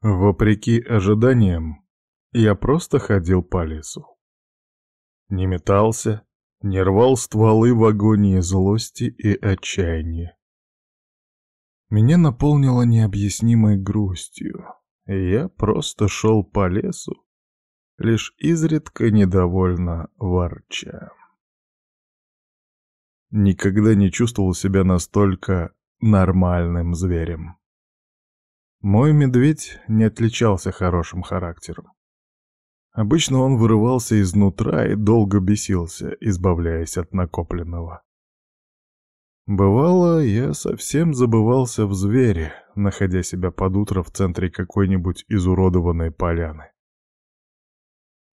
Вопреки ожиданиям, я просто ходил по лесу. Не метался, не рвал стволы в агонии злости и отчаяния. Меня наполнило необъяснимой грустью, и я просто шел по лесу, лишь изредка недовольно ворча. Никогда не чувствовал себя настолько нормальным зверем. Мой медведь не отличался хорошим характером. Обычно он вырывался изнутра и долго бесился, избавляясь от накопленного. Бывало, я совсем забывался в звере, находя себя под утро в центре какой-нибудь изуродованной поляны.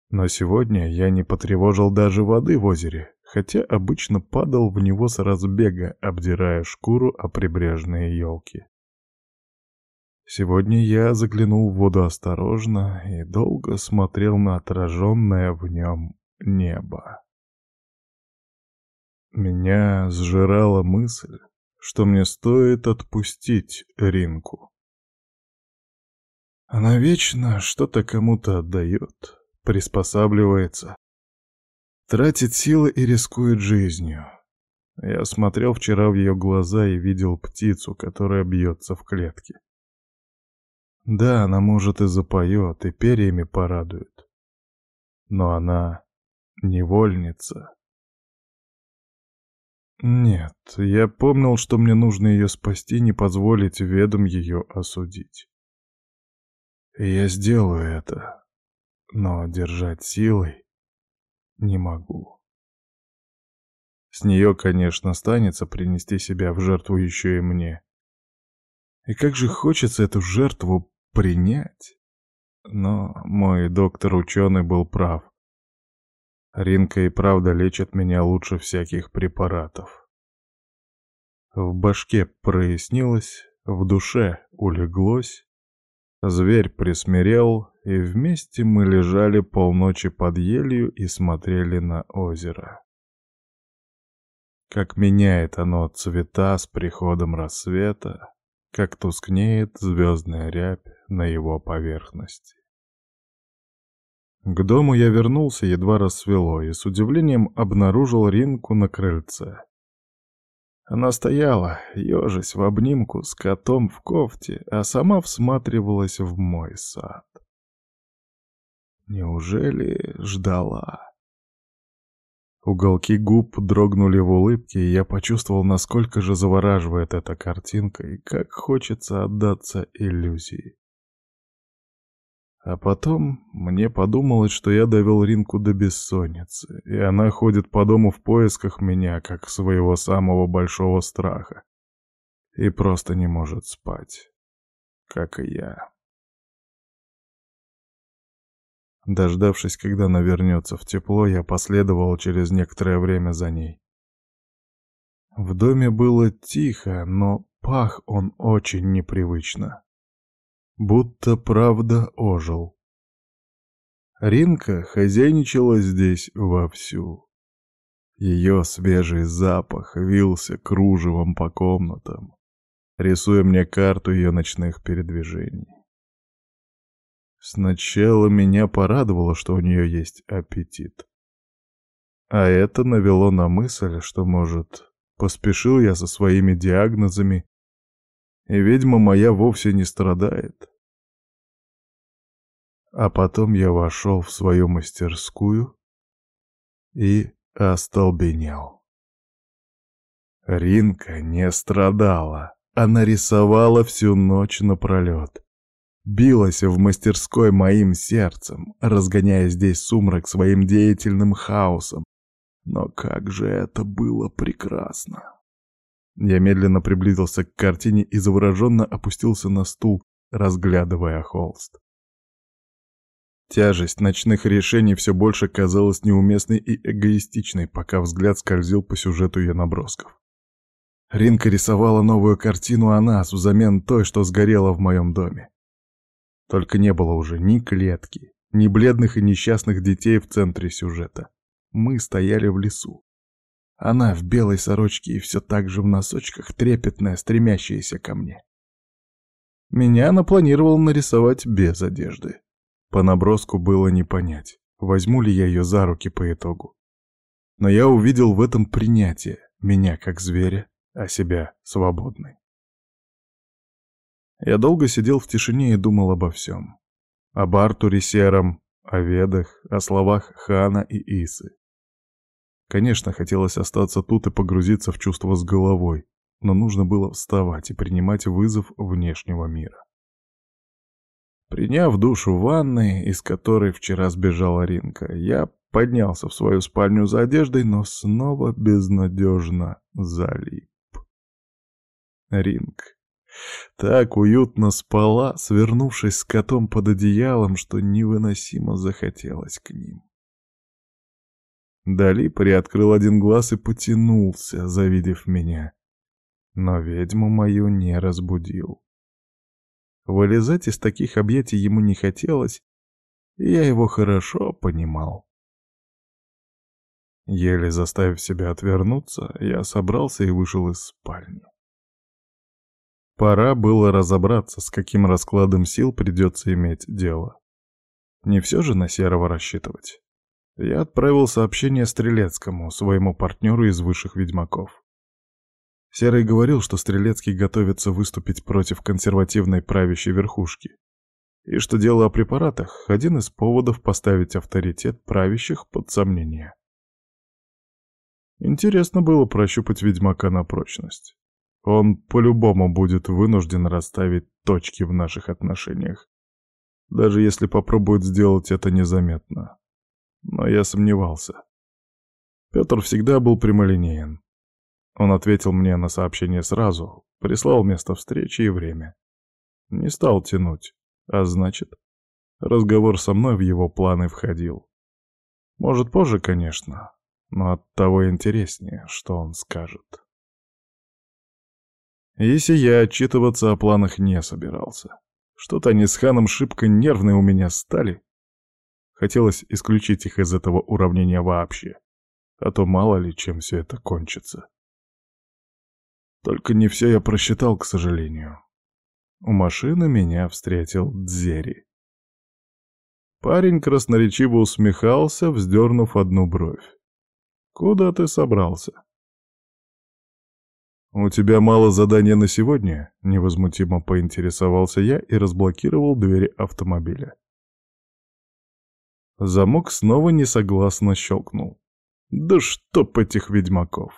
Но сегодня я не потревожил даже воды в озере, хотя обычно падал в него с разбега, обдирая шкуру о прибрежные елки. Сегодня я заглянул в воду осторожно и долго смотрел на отраженное в нем небо. Меня сжирала мысль, что мне стоит отпустить Ринку. Она вечно что-то кому-то отдает, приспосабливается, тратит силы и рискует жизнью. Я смотрел вчера в ее глаза и видел птицу, которая бьется в клетке. Да, она, может, и запоет, и перьями порадует. Но она невольница. Нет, я помнил, что мне нужно ее спасти, не позволить ведом ее осудить. И я сделаю это, но держать силой не могу. С нее, конечно, станется принести себя в жертву еще и мне. И как же хочется эту жертву принять. Но мой доктор-ученый был прав. Ринка и правда лечит меня лучше всяких препаратов. В башке прояснилось, в душе улеглось, зверь присмирел, и вместе мы лежали полночи под елью и смотрели на озеро. Как меняет оно цвета с приходом рассвета, как тускнеет звездная рябь на его поверхности. К дому я вернулся, едва рассвело, и с удивлением обнаружил Ринку на крыльце. Она стояла, ежась в обнимку с котом в кофте, а сама всматривалась в мой сад. Неужели ждала? Уголки губ дрогнули в улыбке, и я почувствовал, насколько же завораживает эта картинка и как хочется отдаться иллюзии. А потом мне подумалось, что я довел Ринку до бессонницы, и она ходит по дому в поисках меня, как своего самого большого страха, и просто не может спать, как и я. Дождавшись, когда она вернется в тепло, я последовал через некоторое время за ней. В доме было тихо, но пах он очень непривычно. Будто правда ожил. Ринка хозяйничала здесь вовсю. Ее свежий запах вился кружевом по комнатам, рисуя мне карту ее ночных передвижений. Сначала меня порадовало, что у нее есть аппетит. А это навело на мысль, что, может, поспешил я со своими диагнозами, и ведьма моя вовсе не страдает. А потом я вошел в свою мастерскую и остолбенел. Ринка не страдала, она рисовала всю ночь напролет билась в мастерской моим сердцем, разгоняя здесь сумрак своим деятельным хаосом. Но как же это было прекрасно! Я медленно приблизился к картине и завороженно опустился на стул, разглядывая холст. Тяжесть ночных решений все больше казалась неуместной и эгоистичной, пока взгляд скользил по сюжету ее набросков. Ринка рисовала новую картину о нас взамен той, что сгорела в моем доме. Только не было уже ни клетки, ни бледных и несчастных детей в центре сюжета. Мы стояли в лесу. Она в белой сорочке и все так же в носочках, трепетная, стремящаяся ко мне. Меня она планировала нарисовать без одежды. По наброску было не понять, возьму ли я ее за руки по итогу. Но я увидел в этом принятие, меня как зверя, а себя свободной. Я долго сидел в тишине и думал обо всем. Об Артуре Сером, о Ведах, о словах Хана и Исы. Конечно, хотелось остаться тут и погрузиться в чувство с головой, но нужно было вставать и принимать вызов внешнего мира. Приняв душ в ванной, из которой вчера сбежала Ринка, я поднялся в свою спальню за одеждой, но снова безнадежно залип. Ринг. Так уютно спала, свернувшись с котом под одеялом, что невыносимо захотелось к ним. Дали приоткрыл один глаз и потянулся, завидев меня. Но ведьму мою не разбудил. Вылезать из таких объятий ему не хотелось, и я его хорошо понимал. Еле заставив себя отвернуться, я собрался и вышел из спальни. Пора было разобраться, с каким раскладом сил придется иметь дело. Не все же на Серого рассчитывать. Я отправил сообщение Стрелецкому, своему партнеру из высших ведьмаков. Серый говорил, что Стрелецкий готовится выступить против консервативной правящей верхушки, и что дело о препаратах — один из поводов поставить авторитет правящих под сомнение. Интересно было прощупать ведьмака на прочность. Он по-любому будет вынужден расставить точки в наших отношениях, даже если попробует сделать это незаметно. Но я сомневался. Петр всегда был прямолинеен. Он ответил мне на сообщение сразу, прислал место встречи и время. Не стал тянуть, а значит, разговор со мной в его планы входил. Может, позже, конечно, но от того интереснее, что он скажет. Если я отчитываться о планах не собирался. Что-то они с Ханом шибко нервные у меня стали. Хотелось исключить их из этого уравнения вообще. А то мало ли, чем все это кончится. Только не все я просчитал, к сожалению. У машины меня встретил Дзери. Парень красноречиво усмехался, вздернув одну бровь. «Куда ты собрался?» «У тебя мало задания на сегодня?» — невозмутимо поинтересовался я и разблокировал двери автомобиля. Замок снова несогласно щелкнул. «Да чтоб этих ведьмаков!»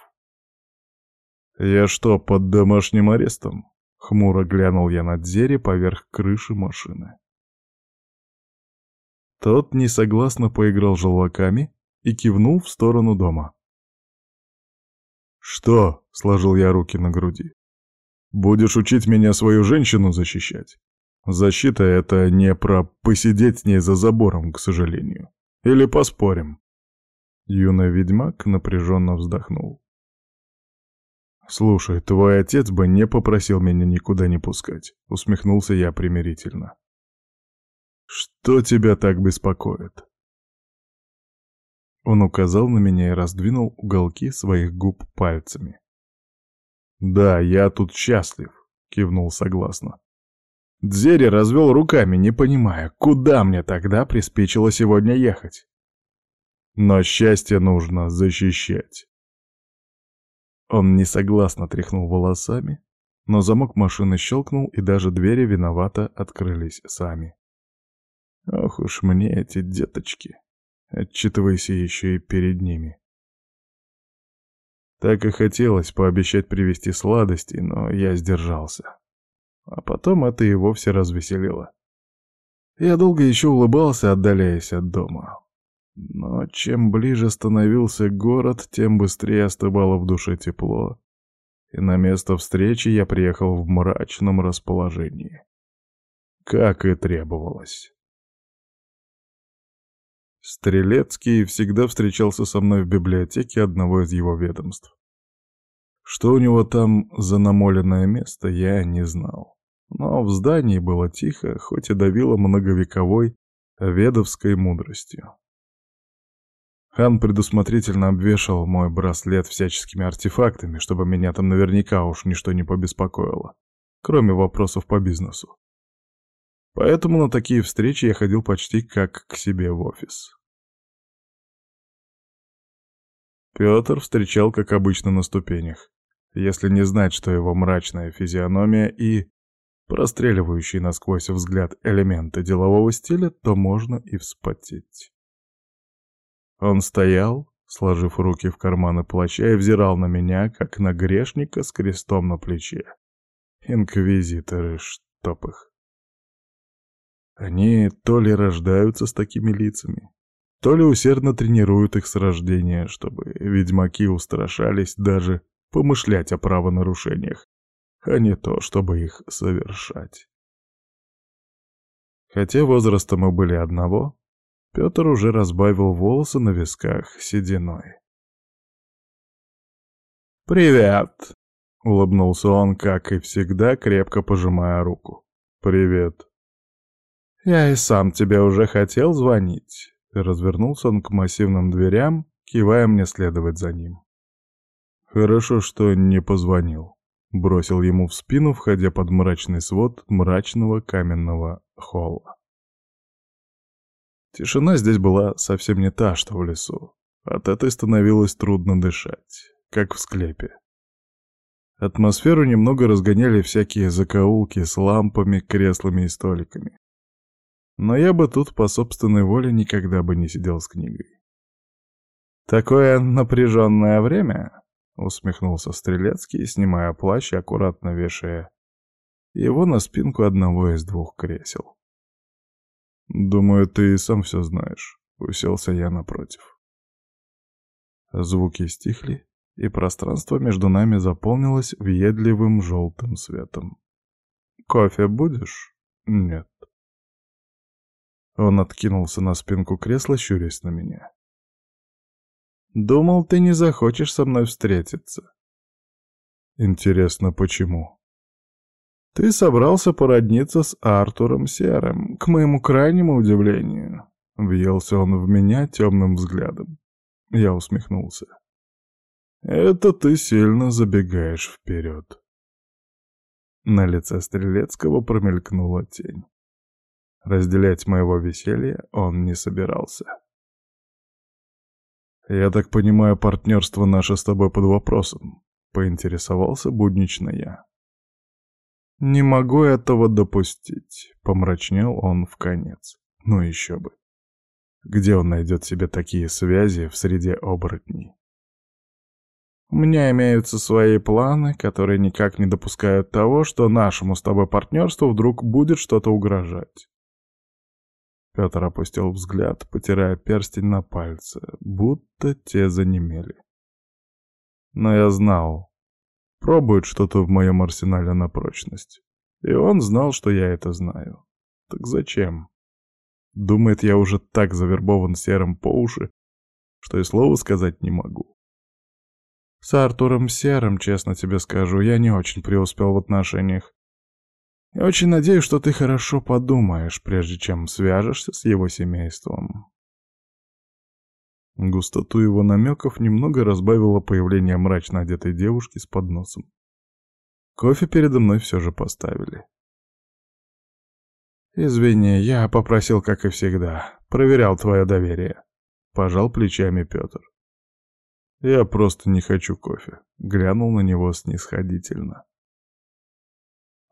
«Я что, под домашним арестом?» — хмуро глянул я на Дзере поверх крыши машины. Тот несогласно поиграл желваками и кивнул в сторону дома. «Что?» — сложил я руки на груди. «Будешь учить меня свою женщину защищать? Защита — это не про посидеть с ней за забором, к сожалению. Или поспорим?» Юный ведьмак напряженно вздохнул. «Слушай, твой отец бы не попросил меня никуда не пускать», — усмехнулся я примирительно. «Что тебя так беспокоит?» Он указал на меня и раздвинул уголки своих губ пальцами. «Да, я тут счастлив», — кивнул согласно. Дзери развел руками, не понимая, куда мне тогда приспичило сегодня ехать. Но счастье нужно защищать. Он несогласно тряхнул волосами, но замок машины щелкнул, и даже двери виновато открылись сами. Ох уж мне эти деточки отчитывайся еще и перед ними. Так и хотелось пообещать привезти сладости, но я сдержался. А потом это и вовсе развеселило. Я долго еще улыбался, отдаляясь от дома. Но чем ближе становился город, тем быстрее остывало в душе тепло, и на место встречи я приехал в мрачном расположении. Как и требовалось. Стрелецкий всегда встречался со мной в библиотеке одного из его ведомств. Что у него там за намоленное место, я не знал. Но в здании было тихо, хоть и давило многовековой ведовской мудростью. Хан предусмотрительно обвешал мой браслет всяческими артефактами, чтобы меня там наверняка уж ничто не побеспокоило, кроме вопросов по бизнесу. Поэтому на такие встречи я ходил почти как к себе в офис. Петр встречал, как обычно, на ступенях. Если не знать, что его мрачная физиономия и простреливающий насквозь взгляд элементы делового стиля, то можно и вспотеть. Он стоял, сложив руки в карманы плаща и взирал на меня, как на грешника с крестом на плече. Инквизиторы, чтоб их. Они то ли рождаются с такими лицами, то ли усердно тренируют их с рождения, чтобы ведьмаки устрашались даже помышлять о правонарушениях, а не то, чтобы их совершать. Хотя возраста мы были одного, Петр уже разбавил волосы на висках сединой. «Привет!» — улыбнулся он, как и всегда, крепко пожимая руку. «Привет!» «Я и сам тебе уже хотел звонить». Развернулся он к массивным дверям, кивая мне следовать за ним. «Хорошо, что не позвонил», — бросил ему в спину, входя под мрачный свод мрачного каменного холла. Тишина здесь была совсем не та, что в лесу. От этой становилось трудно дышать, как в склепе. Атмосферу немного разгоняли всякие закоулки с лампами, креслами и столиками. Но я бы тут по собственной воле никогда бы не сидел с книгой. «Такое напряженное время?» — усмехнулся Стрелецкий, снимая плащ и аккуратно вешая его на спинку одного из двух кресел. «Думаю, ты и сам все знаешь», — уселся я напротив. Звуки стихли, и пространство между нами заполнилось въедливым желтым светом. «Кофе будешь?» «Нет». Он откинулся на спинку кресла, щурясь на меня. «Думал, ты не захочешь со мной встретиться». «Интересно, почему?» «Ты собрался породниться с Артуром Серым, к моему крайнему удивлению». Въелся он в меня темным взглядом. Я усмехнулся. «Это ты сильно забегаешь вперед». На лице Стрелецкого промелькнула тень. Разделять моего веселья он не собирался. «Я так понимаю, партнерство наше с тобой под вопросом», — поинтересовался буднично я. «Не могу этого допустить», — помрачнел он в конец. «Ну еще бы. Где он найдет себе такие связи в среде оборотней?» У меня имеются свои планы, которые никак не допускают того, что нашему с тобой партнерству вдруг будет что-то угрожать. Петр опустил взгляд, потирая перстень на пальце, будто те занемели. Но я знал, пробует что-то в моем арсенале на прочность. И он знал, что я это знаю. Так зачем? Думает, я уже так завербован серым по уши, что и слова сказать не могу. С Артуром Серым, честно тебе скажу, я не очень преуспел в отношениях. Я очень надеюсь, что ты хорошо подумаешь, прежде чем свяжешься с его семейством. Густоту его намеков немного разбавило появление мрачно одетой девушки с подносом. Кофе передо мной все же поставили. «Извини, я попросил, как и всегда. Проверял твое доверие», — пожал плечами Петр. «Я просто не хочу кофе», — глянул на него снисходительно.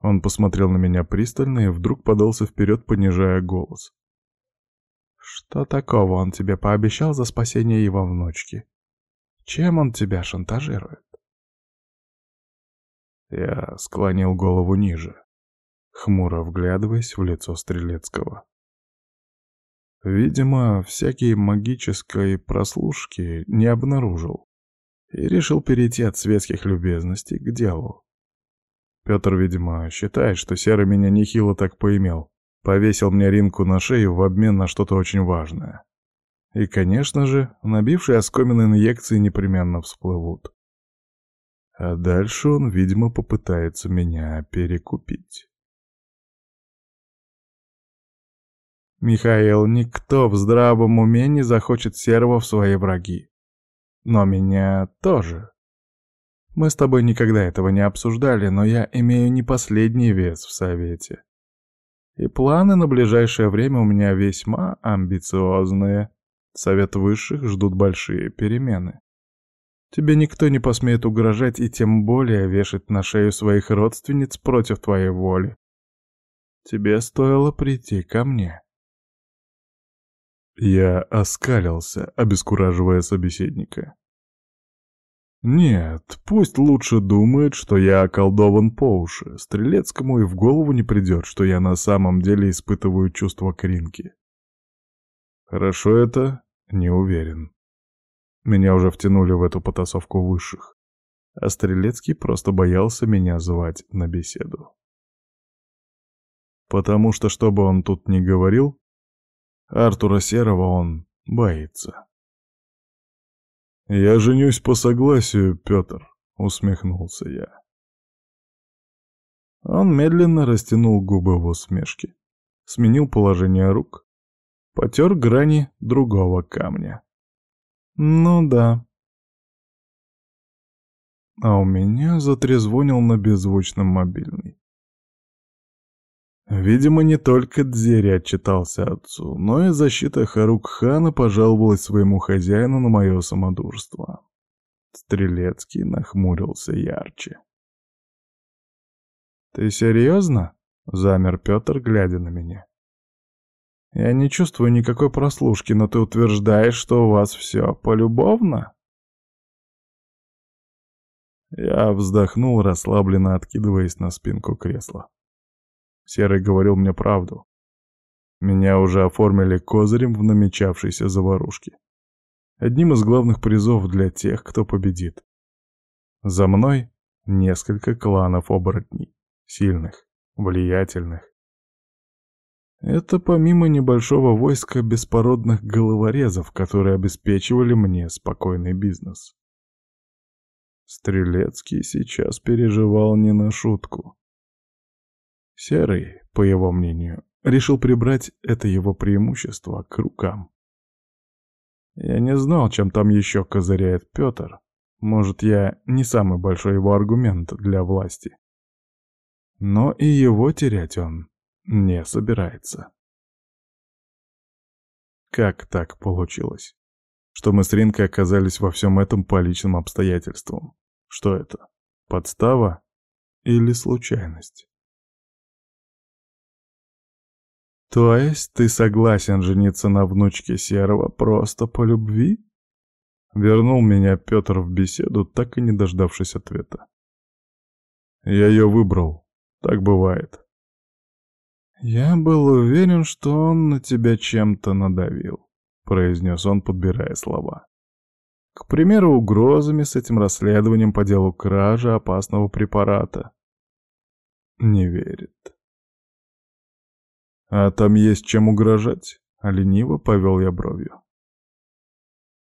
Он посмотрел на меня пристально и вдруг подался вперед, понижая голос. «Что такого он тебе пообещал за спасение его внучки? Чем он тебя шантажирует?» Я склонил голову ниже, хмуро вглядываясь в лицо Стрелецкого. Видимо, всякие магические прослушки не обнаружил и решил перейти от светских любезностей к делу. Петр, видимо, считает, что Серый меня нехило так поимел. Повесил мне ринку на шею в обмен на что-то очень важное. И, конечно же, набившие оскомины инъекции непременно всплывут. А дальше он, видимо, попытается меня перекупить. Михаил, никто в здравом уме не захочет Серого в свои враги. Но меня тоже. Мы с тобой никогда этого не обсуждали, но я имею не последний вес в совете. И планы на ближайшее время у меня весьма амбициозные. Совет высших ждут большие перемены. Тебе никто не посмеет угрожать и тем более вешать на шею своих родственниц против твоей воли. Тебе стоило прийти ко мне. Я оскалился, обескураживая собеседника. Нет, пусть лучше думает, что я околдован по уши. Стрелецкому и в голову не придет, что я на самом деле испытываю чувство кринки. Хорошо это? Не уверен. Меня уже втянули в эту потасовку высших. А Стрелецкий просто боялся меня звать на беседу. Потому что, что бы он тут ни говорил, Артура Серого он боится. «Я женюсь по согласию, Петр», — усмехнулся я. Он медленно растянул губы в усмешке, сменил положение рук, потер грани другого камня. «Ну да». А у меня затрезвонил на беззвучном мобильный. Видимо, не только Дзери отчитался отцу, но и защита Харук-хана пожаловалась своему хозяину на мое самодурство. Стрелецкий нахмурился ярче. «Ты серьезно?» — замер Петр, глядя на меня. «Я не чувствую никакой прослушки, но ты утверждаешь, что у вас все полюбовно?» Я вздохнул, расслабленно откидываясь на спинку кресла. Серый говорил мне правду. Меня уже оформили козырем в намечавшейся заварушке. Одним из главных призов для тех, кто победит. За мной несколько кланов оборотней. Сильных, влиятельных. Это помимо небольшого войска беспородных головорезов, которые обеспечивали мне спокойный бизнес. Стрелецкий сейчас переживал не на шутку. Серый, по его мнению, решил прибрать это его преимущество к рукам. Я не знал, чем там еще козыряет Петр. Может, я не самый большой его аргумент для власти. Но и его терять он не собирается. Как так получилось? Что мы с Ринкой оказались во всем этом по личным обстоятельствам? Что это? Подстава или случайность? «То есть ты согласен жениться на внучке Серого просто по любви?» Вернул меня Петр в беседу, так и не дождавшись ответа. «Я ее выбрал. Так бывает». «Я был уверен, что он на тебя чем-то надавил», — произнес он, подбирая слова. «К примеру, угрозами с этим расследованием по делу кражи опасного препарата». «Не верит». «А там есть чем угрожать?» — лениво повел я бровью.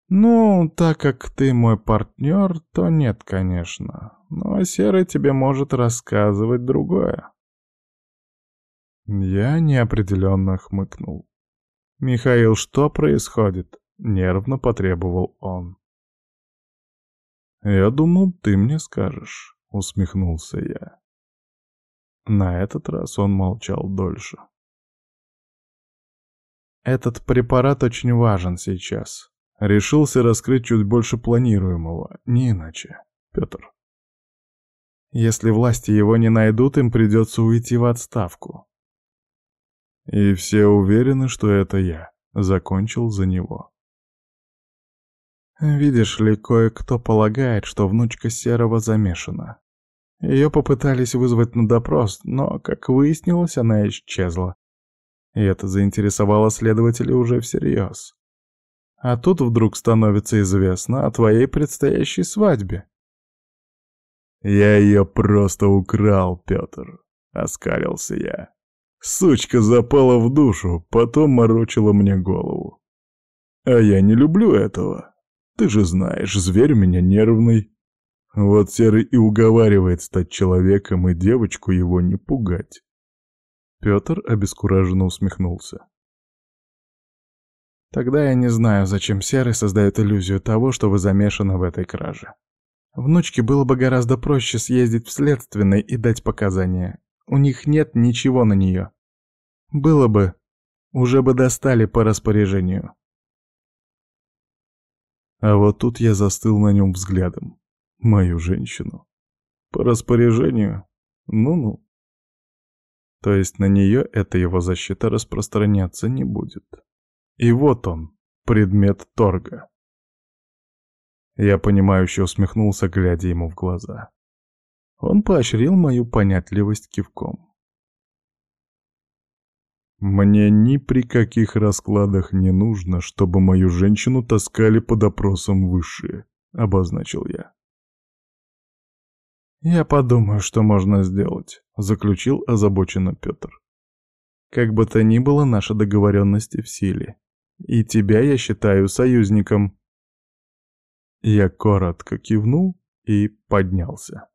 «Ну, так как ты мой партнер, то нет, конечно. Но Серый тебе может рассказывать другое». Я неопределенно хмыкнул. «Михаил, что происходит?» — нервно потребовал он. «Я думал, ты мне скажешь», — усмехнулся я. На этот раз он молчал дольше. Этот препарат очень важен сейчас. Решился раскрыть чуть больше планируемого, не иначе. Петр. Если власти его не найдут, им придется уйти в отставку. И все уверены, что это я. Закончил за него. Видишь ли, кое-кто полагает, что внучка Серого замешана. Ее попытались вызвать на допрос, но, как выяснилось, она исчезла. И это заинтересовало следователя уже всерьез. А тут вдруг становится известно о твоей предстоящей свадьбе. «Я ее просто украл, Петр», — оскалился я. Сучка запала в душу, потом морочила мне голову. А я не люблю этого. Ты же знаешь, зверь у меня нервный. Вот Серый и уговаривает стать человеком и девочку его не пугать. Петр обескураженно усмехнулся. Тогда я не знаю, зачем Серый создает иллюзию того, что вы замешаны в этой краже. Внучке было бы гораздо проще съездить в следственный и дать показания. У них нет ничего на нее. Было бы, уже бы достали по распоряжению. А вот тут я застыл на нем взглядом. Мою женщину. По распоряжению? Ну-ну. То есть на нее эта его защита распространяться не будет. И вот он, предмет торга. Я понимающе усмехнулся, глядя ему в глаза. Он поощрил мою понятливость кивком. «Мне ни при каких раскладах не нужно, чтобы мою женщину таскали под опросом высшие», — обозначил я. «Я подумаю, что можно сделать», — заключил озабоченно Петр. «Как бы то ни было, наши договоренности в силе. И тебя я считаю союзником». Я коротко кивнул и поднялся.